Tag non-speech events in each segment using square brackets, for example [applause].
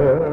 Uh,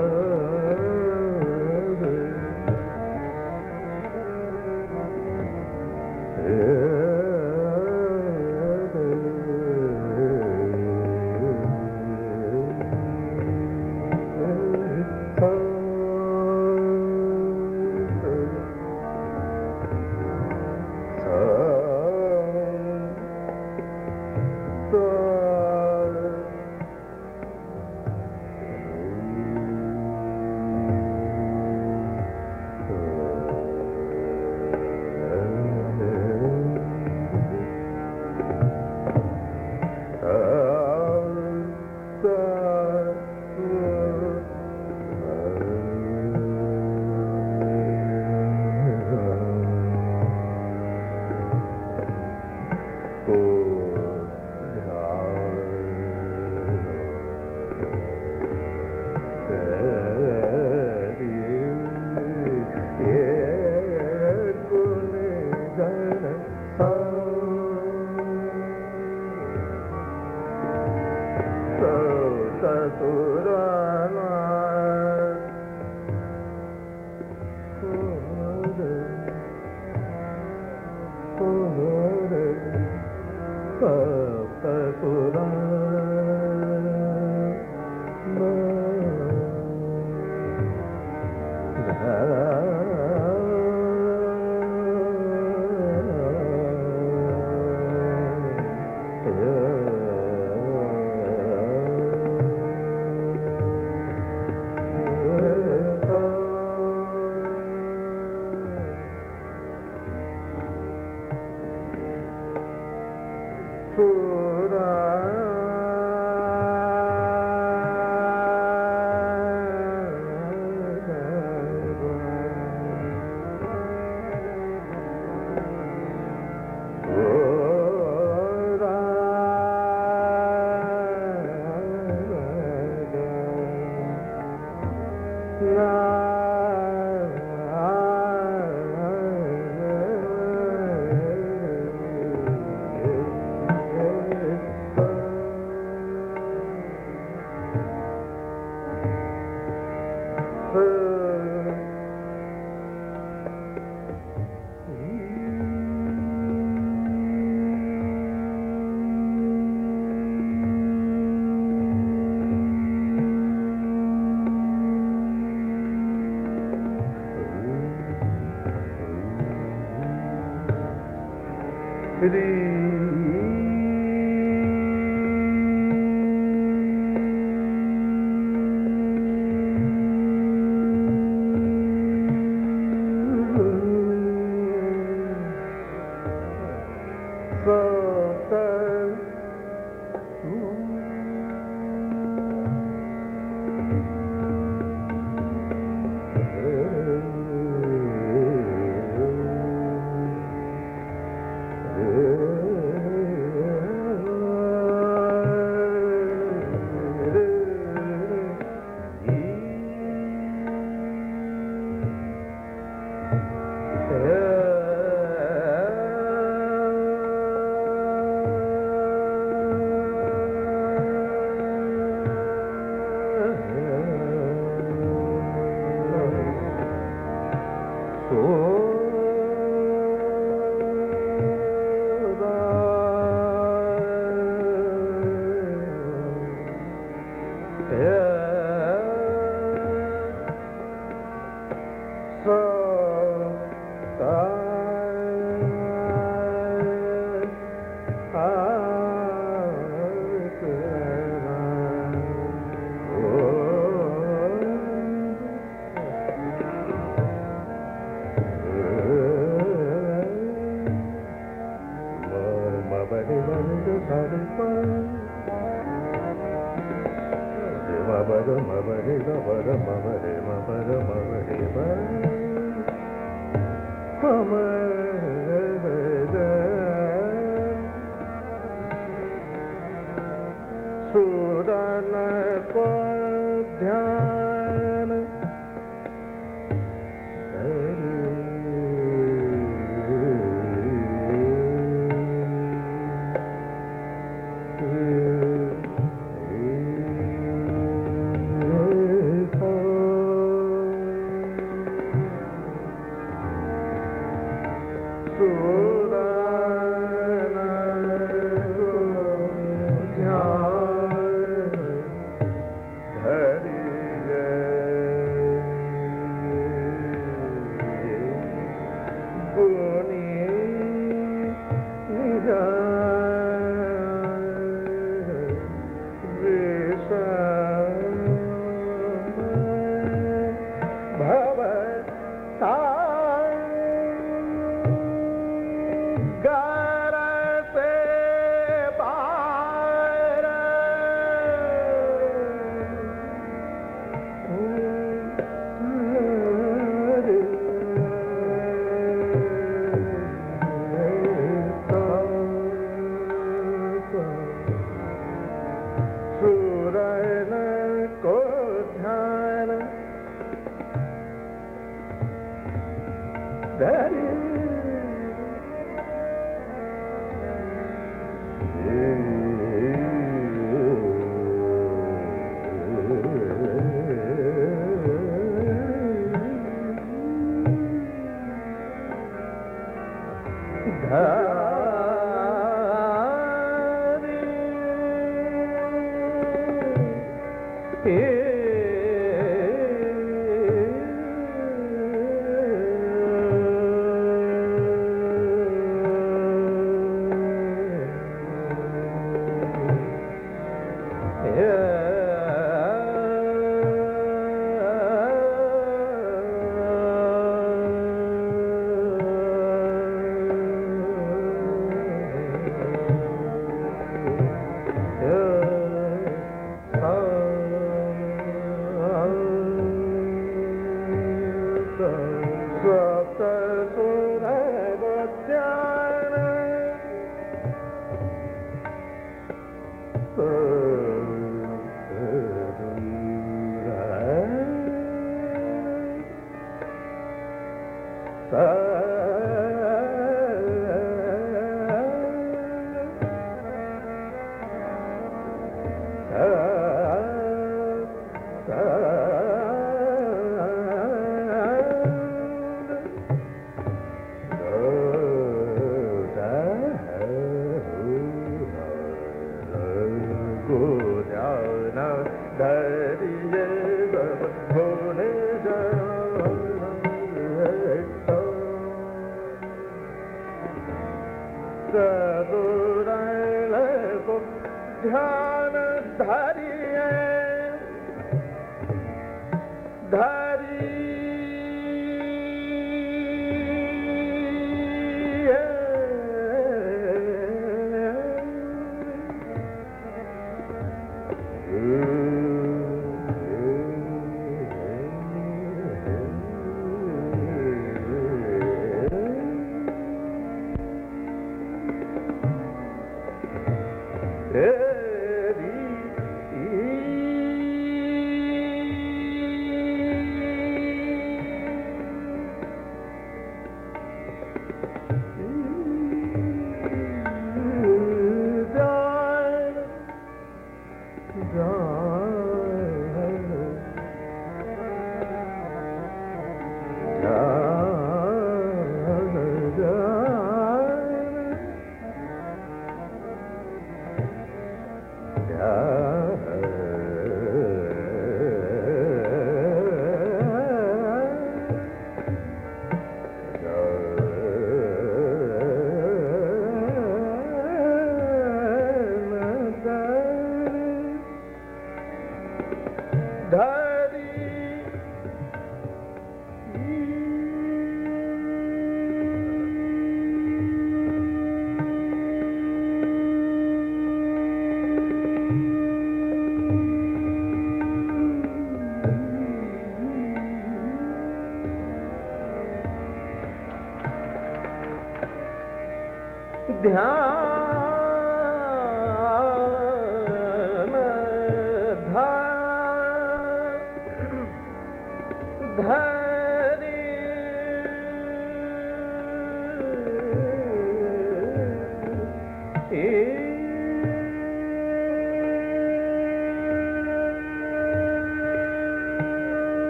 City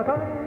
कथम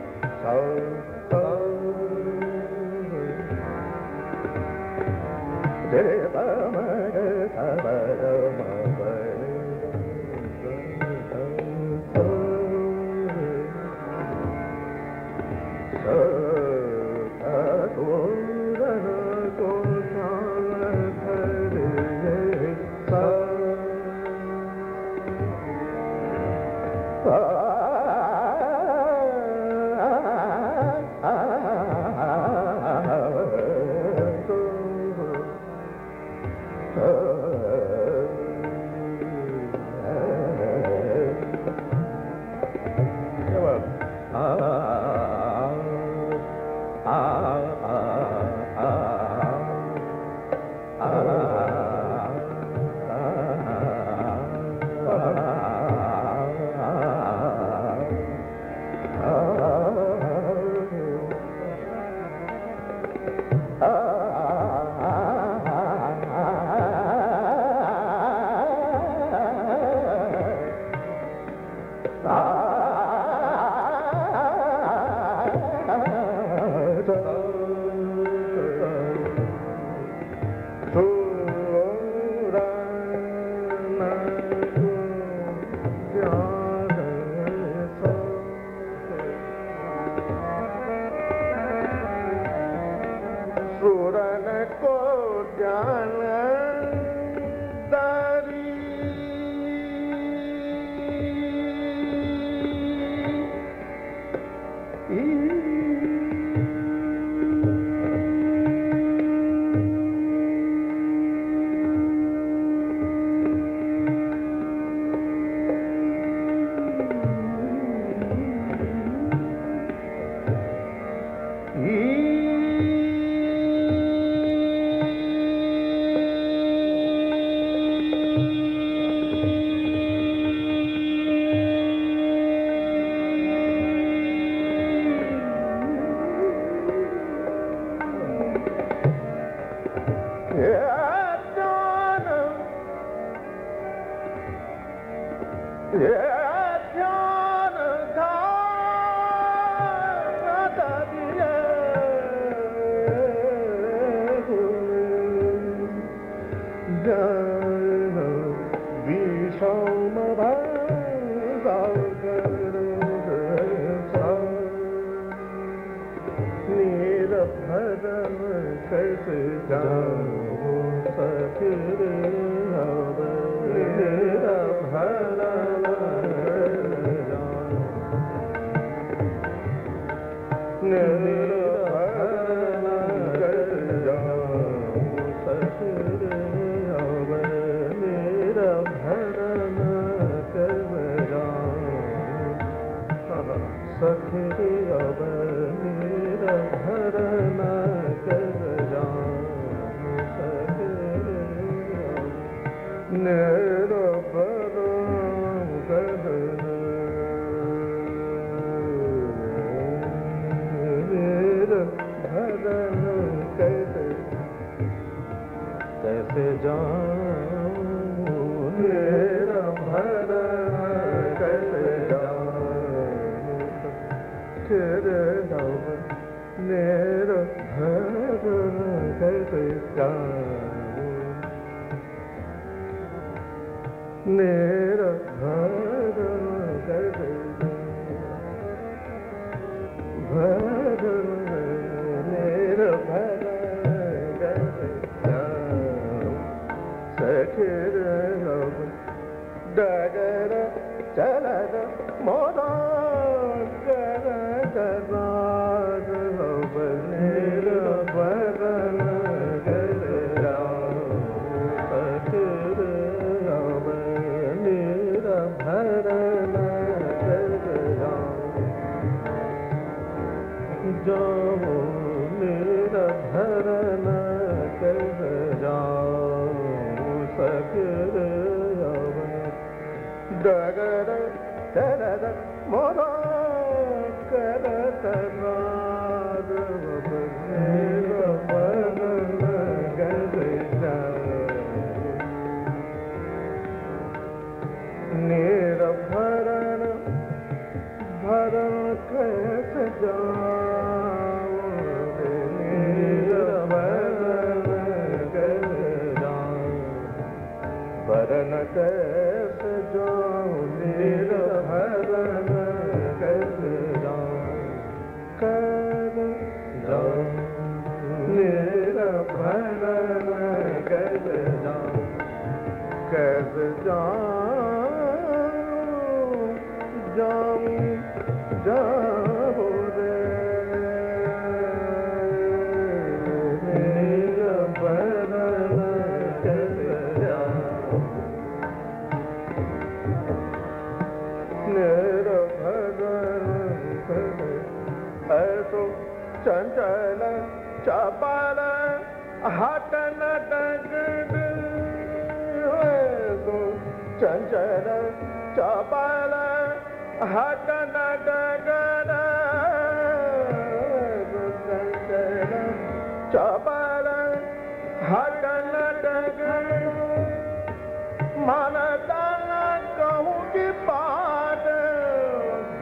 चंचल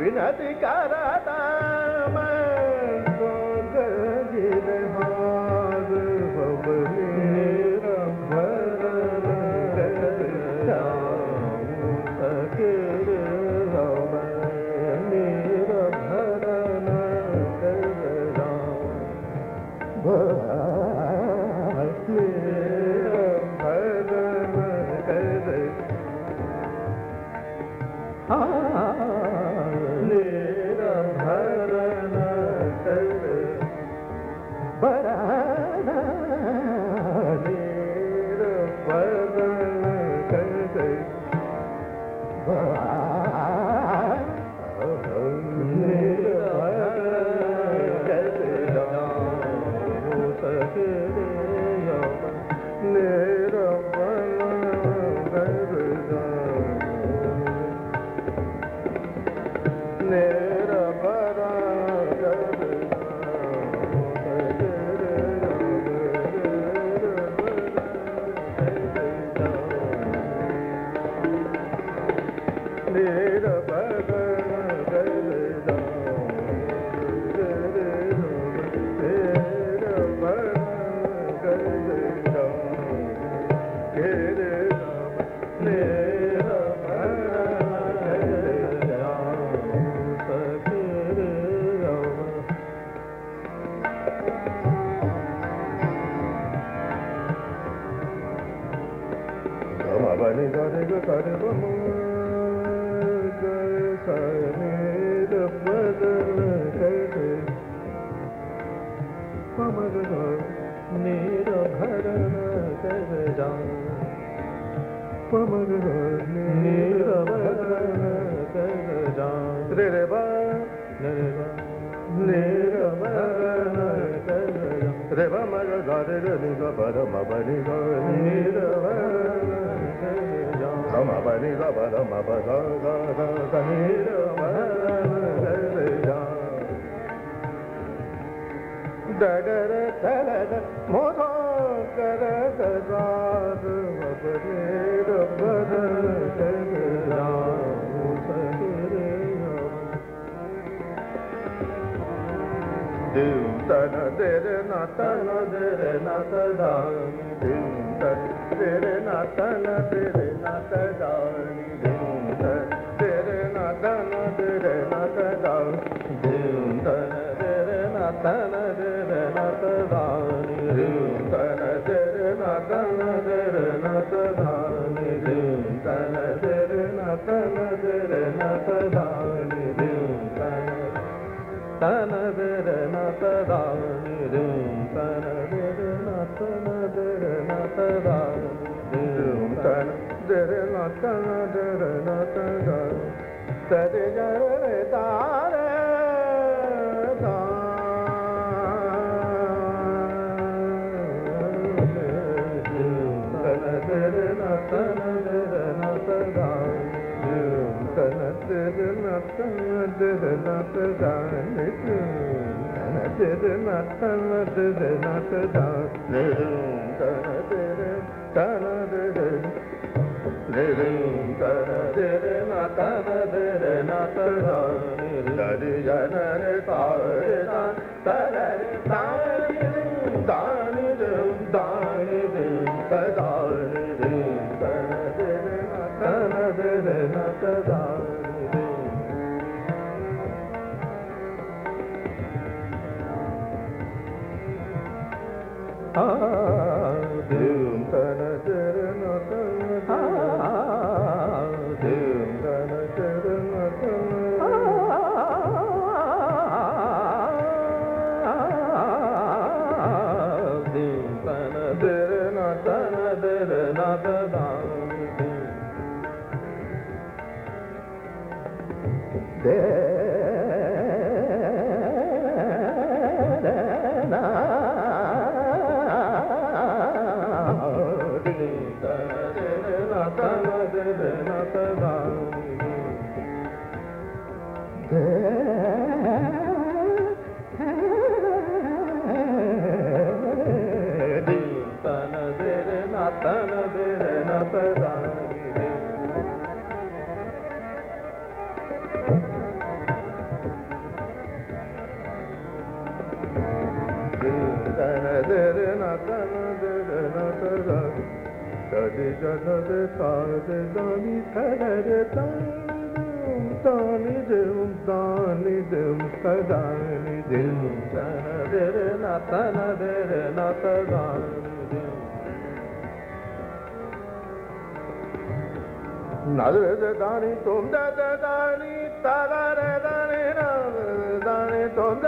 विनती करता ದಡರ ತಲದ ಮೋದರ ದಾದ ಮಬರೇ ರಬ್ಬರ ದೇವ ತನ ದೇರ ਤਨ ਤੇਰੇ ਨਾ ਤੇਰੇ ਨਾ ਤਨ ਤੇਰੇ ਨਾ ਤਦਾਨ ਦੇਵੰਦ ਤੇਰੇ ਨਾ ਤੇਰੇ ਨਾ ਤਦਾਨੀ nath dan tere nath nath tere nath dan tere tere tara tere tere tara tere nath tere nath dan tere jana re ta ਰਨਾਦ ਦਾਉਂਦੇ ਦੇ జగద సారదని తరరతాం తాని దేవం తాని దేవం సదాని దేవం తనదర నతనదర నతదాని నదదాని తొందదాని తరరదాని నదదాని తొంద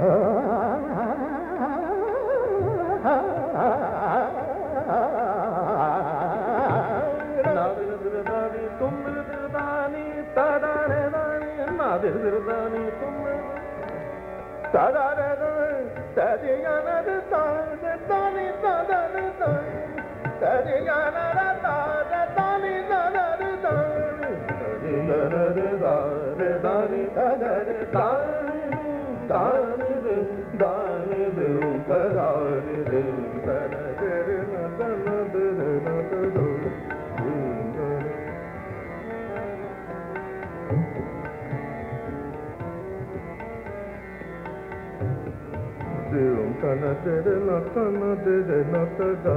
da तुमल दर दानी दादा दाणी नादर दरदा तुमल दानी दादा दान तारीगर दान दानी दादा रु दाने गाना राना तानी दादा रु घर दाल दानी दादा दान na de de na ta na de de na ta da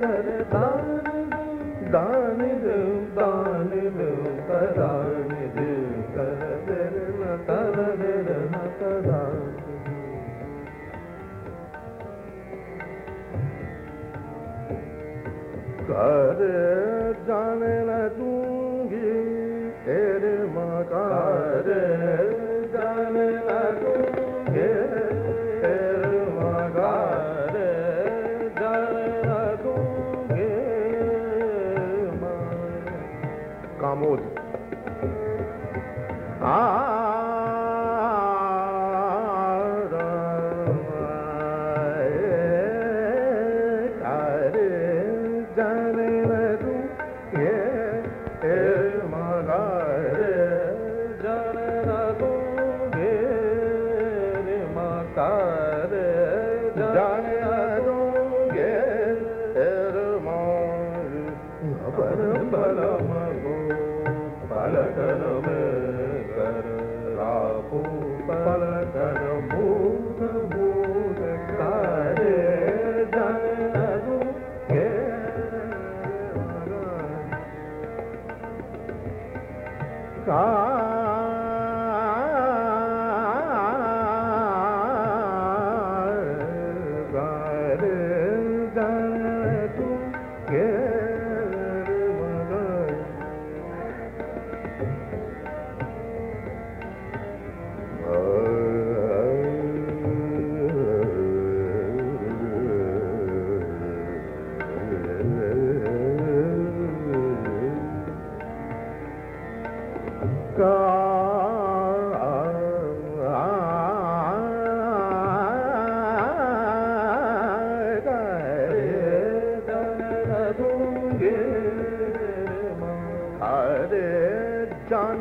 ¡Gracias! [laughs] муд. А,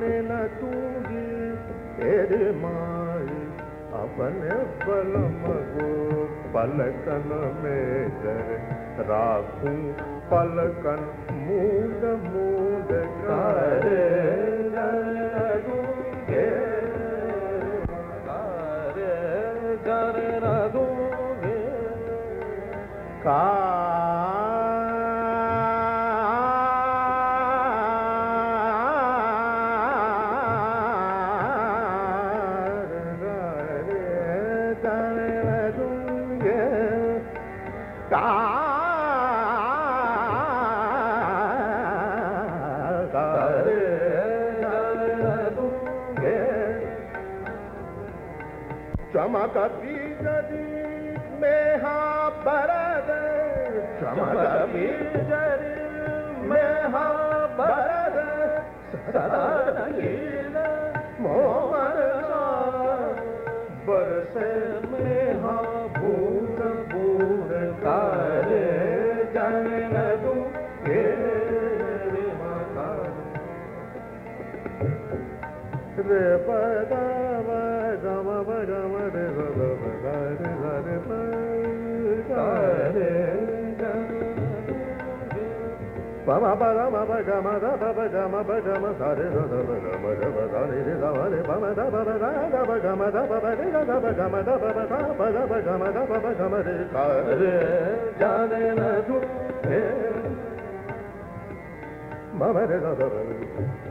मिल तूगी तेरे माई अपने बलम को पलकन में कर राखूं पलकन मूंद मूंद करे పమ పద మమ గమ దప గమ ప గమ సరి దప గమ దప సరి రి దప రి పమ దప ర దప గమ దప ప రి దప గమ దప ప దప దప గమ దప ప గమ రి క రే జానే న దు హే మమ రి దప రి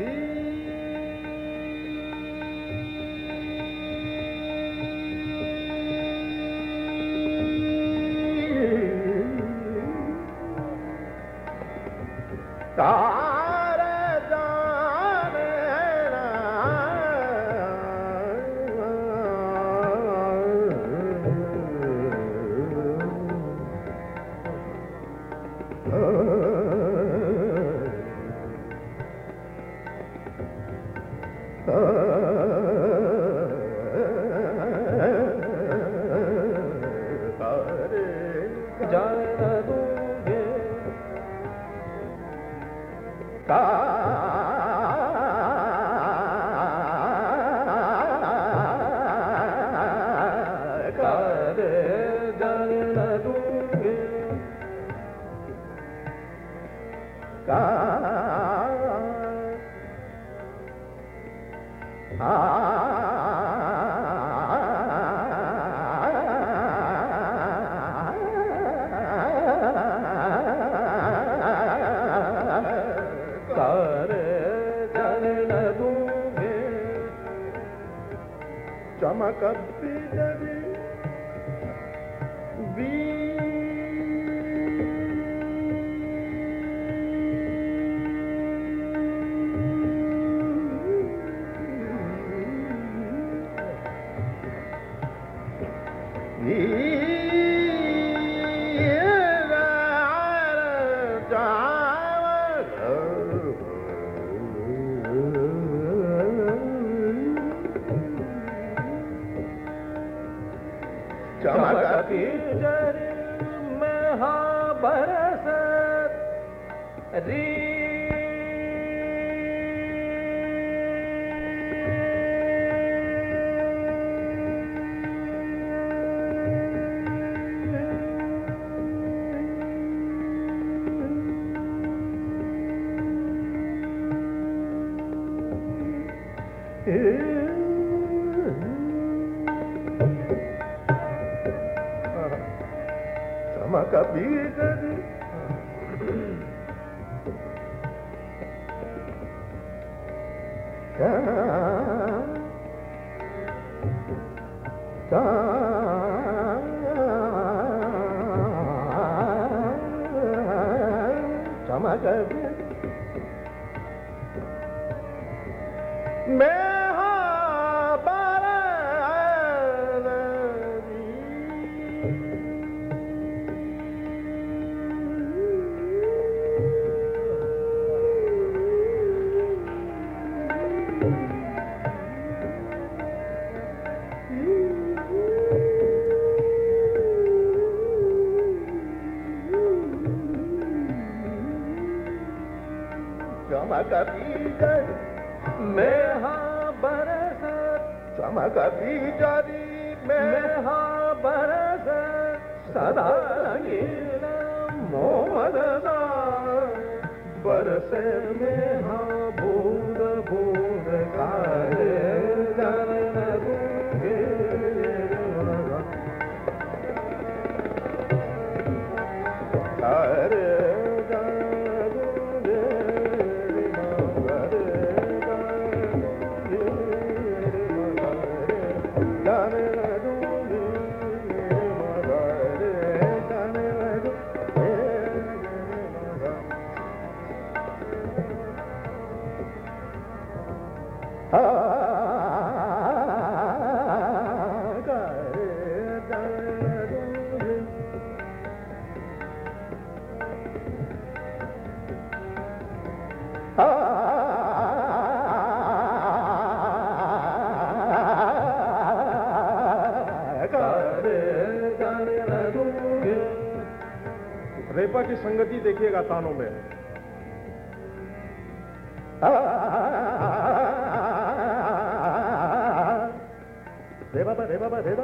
These रेपा की संगति देखिएगा तानों में। रे बाबा रे बाबा रे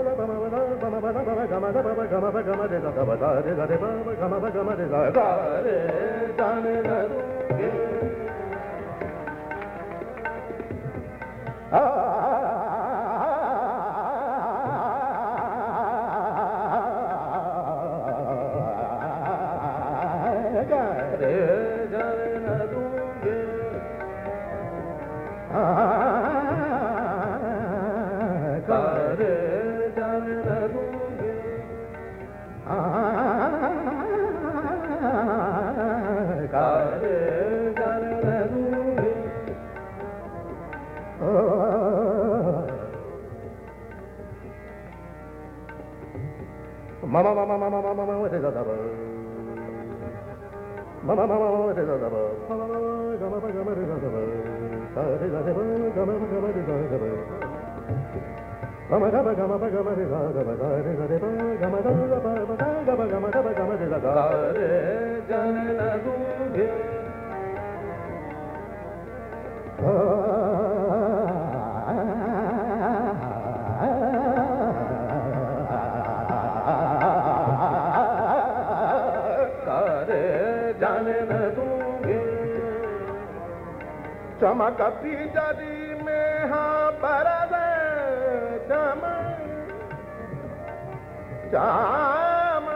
जाने Mama, mama, mama, mama, mama, it is a double. Mama, mama, mama, it is a double. Mama, mama, mama, mama, it is a double. It is a double, mama, mama, it is a double. Mama, mama, mama, mama, it is a double. It is a double, mama, mama, mama, mama, it is a double. चमक पिचरी में हाँ बरस चमक चमक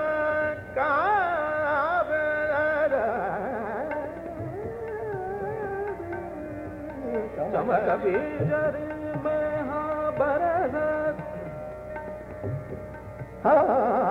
चमक पिचरी में हाँ बरस। हाँ।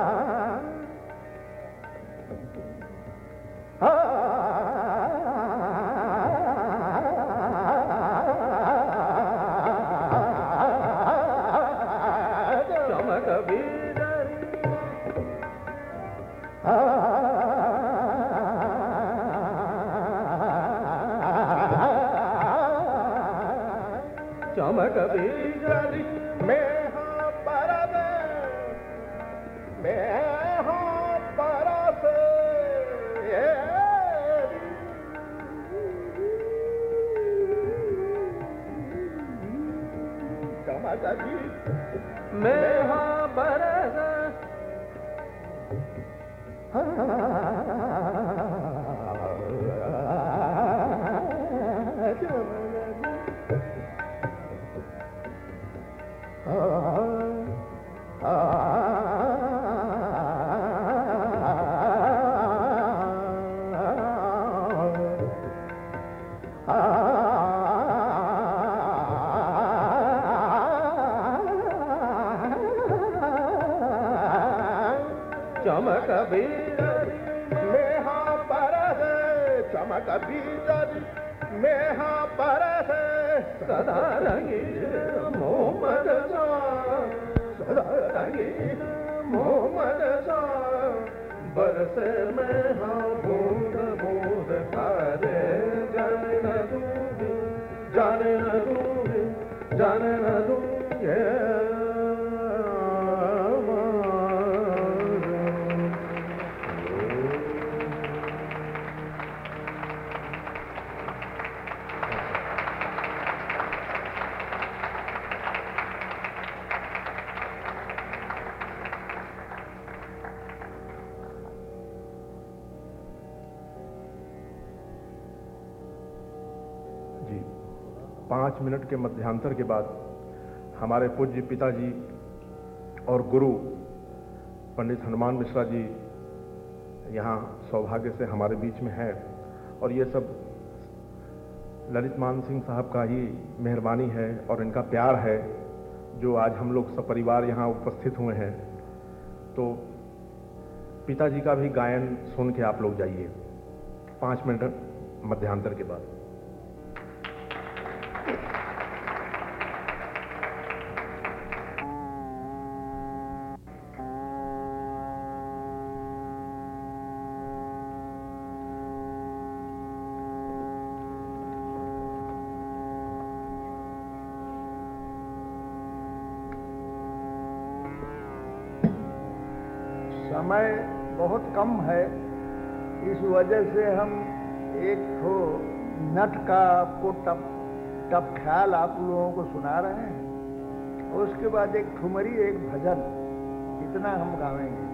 Man. Man. be पाँच मिनट के मध्यांतर के बाद हमारे पूज्य पिताजी और गुरु पंडित हनुमान मिश्रा जी यहाँ सौभाग्य से हमारे बीच में है और ये सब ललित मान सिंह साहब का ही मेहरबानी है और इनका प्यार है जो आज हम लोग सपरिवार यहाँ उपस्थित हुए हैं। तो पिताजी का भी गायन सुन के आप लोग जाइए। पाँच मिनट मध्यांतर के बाद। कम है। इस वजह से हम एक ठो नट का आपको टप टप ख्याल आप लोगों को सुना रहे हैं। और उसके बाद एक ठुमरी, एक भजन, इतना हम गावेंगे।